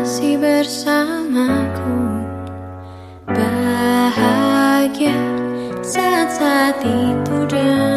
masih bersamaku. Bahagia saat-saat itu dan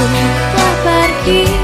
Aku telah pergi.